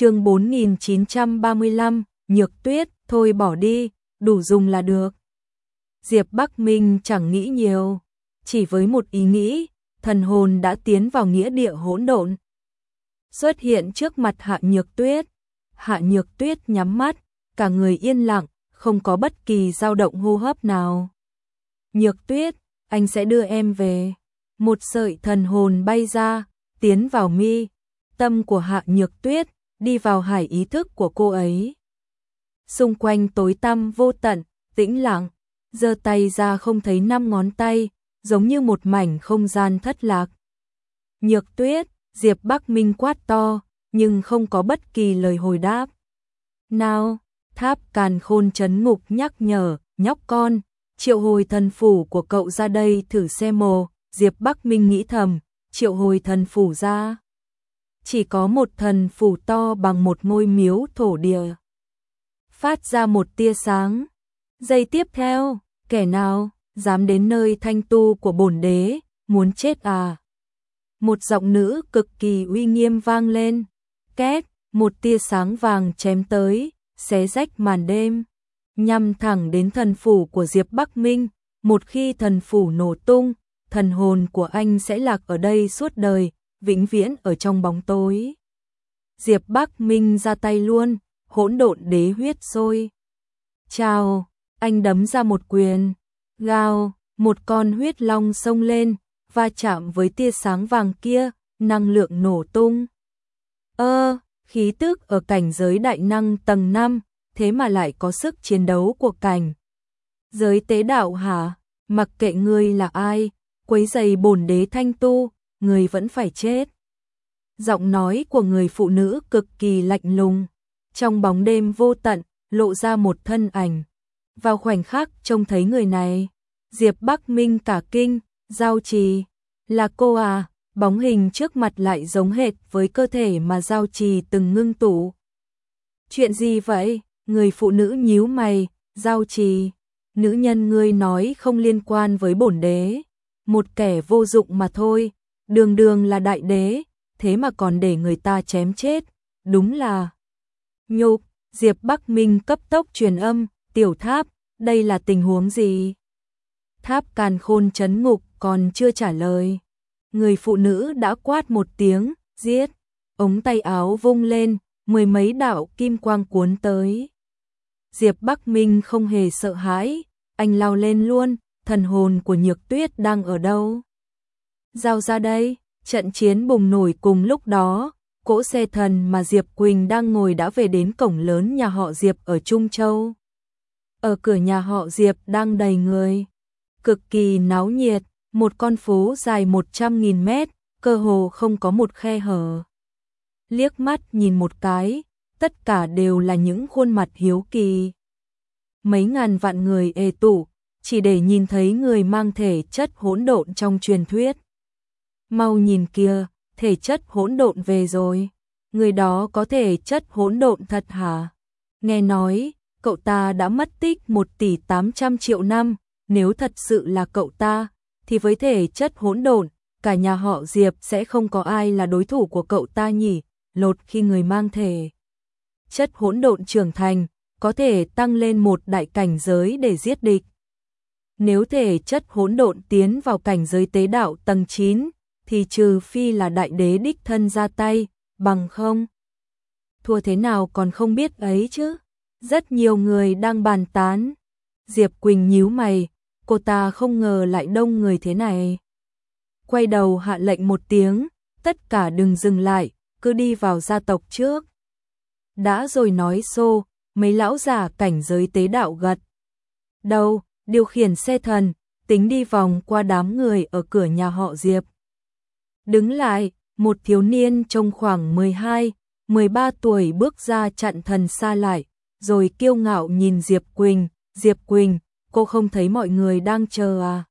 chương 4935, Nhược Tuyết, thôi bỏ đi, đủ dùng là được. Diệp Bắc Minh chẳng nghĩ nhiều, chỉ với một ý nghĩ, thần hồn đã tiến vào nghĩa địa hỗn độn. Xuất hiện trước mặt Hạ Nhược Tuyết. Hạ Nhược Tuyết nhắm mắt, cả người yên lặng, không có bất kỳ dao động hô hấp nào. Nhược Tuyết, anh sẽ đưa em về. Một sợi thần hồn bay ra, tiến vào mi, tâm của Hạ Nhược Tuyết, đi vào hải ý thức của cô ấy. Xung quanh tối tăm vô tận, tĩnh lặng, giơ tay ra không thấy năm ngón tay, giống như một mảnh không gian thất lạc. Nhược Tuyết, Diệp Bắc Minh quát to, nhưng không có bất kỳ lời hồi đáp. Nào, tháp càn khôn chấn ngục nhắc nhở, nhóc con, triệu hồi thần phủ của cậu ra đây thử xem mồ, Diệp Bắc Minh nghĩ thầm, triệu hồi thần phủ ra. Chỉ có một thần phủ to bằng một ngôi miếu thổ địa. Phát ra một tia sáng. Giây tiếp theo, kẻ nào dám đến nơi thanh tu của bổn đế, muốn chết à? Một giọng nữ cực kỳ uy nghiêm vang lên. Két, một tia sáng vàng chém tới, xé rách màn đêm, nhằm thẳng đến thần phủ của Diệp Bắc Minh. Một khi thần phủ nổ tung, thần hồn của anh sẽ lạc ở đây suốt đời, vĩnh viễn ở trong bóng tối. Diệp Bắc Minh ra tay luôn, hỗn độn đế huyết sôi. Chào, anh đấm ra một quyền, gào, một con huyết long sông lên, va chạm với tia sáng vàng kia, năng lượng nổ tung. Ơ, khí tức ở cảnh giới đại năng tầng 5, thế mà lại có sức chiến đấu của cảnh. Giới tế đạo hả? Mặc kệ ngươi là ai, quấy giày bổn đế thanh tu, người vẫn phải chết. Giọng nói của người phụ nữ cực kỳ lạnh lùng, trong bóng đêm vô tận, lộ ra một thân ảnh. Vào khoảnh khắc trông thấy người này, Diệp Bắc Minh cả kinh, giao trì, là cô à, bóng hình trước mặt lại giống hệt với cơ thể mà giao trì từng ngưng tụ. Chuyện gì vậy? Người phụ nữ nhíu mày, giao trì, nữ nhân ngươi nói không liên quan với bổn đế, một kẻ vô dụng mà thôi, đường đường là đại đế, thế mà còn để người ta chém chết, đúng là nhục. Diệp Bắc Minh cấp tốc truyền âm, tiểu tháp, đây là tình huống gì? Tháp càn khôn chấn ngục còn chưa trả lời. Người phụ nữ đã quát một tiếng, giết, ống tay áo vung lên, mười mấy đạo kim quang cuốn tới. Diệp Bắc Minh không hề sợ hãi, anh lao lên luôn, thần hồn của Nhược Tuyết đang ở đâu? Giao ra đây, trận chiến bùng nổi cùng lúc đó, cỗ xe thần mà Diệp Quỳnh đang ngồi đã về đến cổng lớn nhà họ Diệp ở Trung Châu. Ở cửa nhà họ Diệp đang đầy người, cực kỳ náo nhiệt, một con phố dài 100.000 mét, cơ hồ không có một khe hở. Liếc mắt nhìn một cái, tất cả đều là những khuôn mặt hiếu kỳ. Mấy ngàn vạn người ê tụ, chỉ để nhìn thấy người mang thể chất hỗn độn trong truyền thuyết. Mau nhìn kia, thể chất hỗn độn về rồi. Người đó có thể chất hỗn độn thật hả? Nghe nói, cậu ta đã mất tích 1 tỷ 800 triệu năm, nếu thật sự là cậu ta, thì với thể chất hỗn độn, cả nhà họ Diệp sẽ không có ai là đối thủ của cậu ta nhỉ, lột khi người mang thể. Chất hỗn độn trưởng thành, có thể tăng lên một đại cảnh giới để giết địch. Nếu thể chất hỗn độn tiến vào cảnh giới tế đạo tầng 9, thì trừ phi là đại đế đích thân ra tay, bằng không. Thua thế nào còn không biết ấy chứ. Rất nhiều người đang bàn tán. Diệp Quỳnh nhíu mày, cô ta không ngờ lại đông người thế này. Quay đầu hạ lệnh một tiếng, tất cả đừng dừng lại, cứ đi vào gia tộc trước. Đã rồi nói xô, mấy lão già cảnh giới tế đạo gật. Đầu, điều khiển xe thần, tính đi vòng qua đám người ở cửa nhà họ Diệp. Đứng lại, một thiếu niên trông khoảng 12, 13 tuổi bước ra chặn thần xa lại, rồi kiêu ngạo nhìn Diệp Quỳnh, Diệp Quỳnh, cô không thấy mọi người đang chờ à?